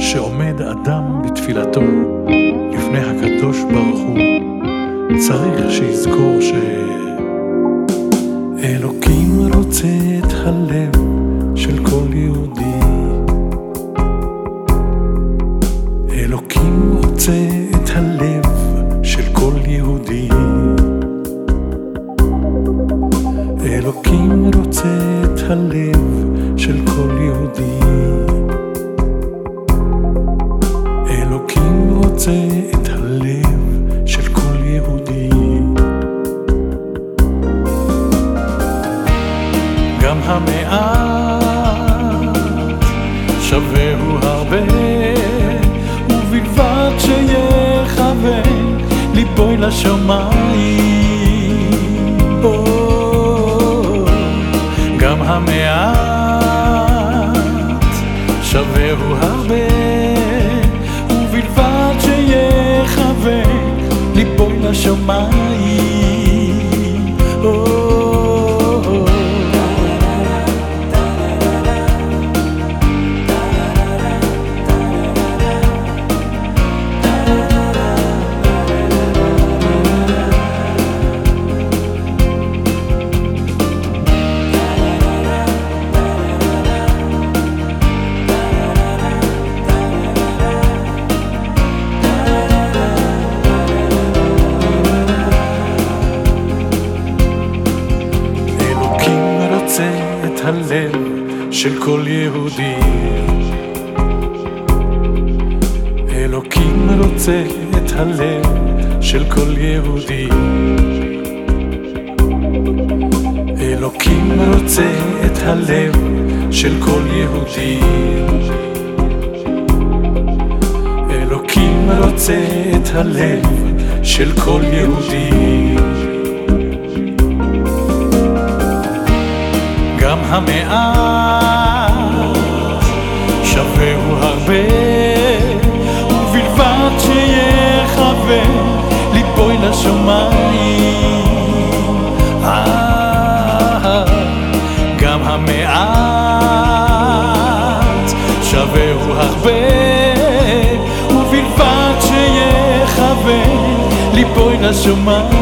שעומד אדם בתפילתו לפני הקדוש ברוך הוא, צריך שיזכור ש... אלוקים רוצה את הלב של כל יהודי. אלוקים רוצה את הלב של כל יהודי. אלוקים רוצה את הלב של כל יהודי. רוצה את הלב של כל יהודי. גם המעט שווה הוא הרבה, ובלבד שיכוון ליבוי לשמיים. או, גם המעט שווה הוא הרבה, את הלב של כל יהודי. אלוקים רוצה את הלב של כל יהודי. אלוקים רוצה את הלב של כל יהודי. אלוקים רוצה את הלב של כל יהודי. גם המעט שווה הוא הרבה, ובלבד שיכוון ליבוי לשמיים. אה, גם המעט שווה הוא הרבה, ובלבד שיכוון ליבוי לשמיים.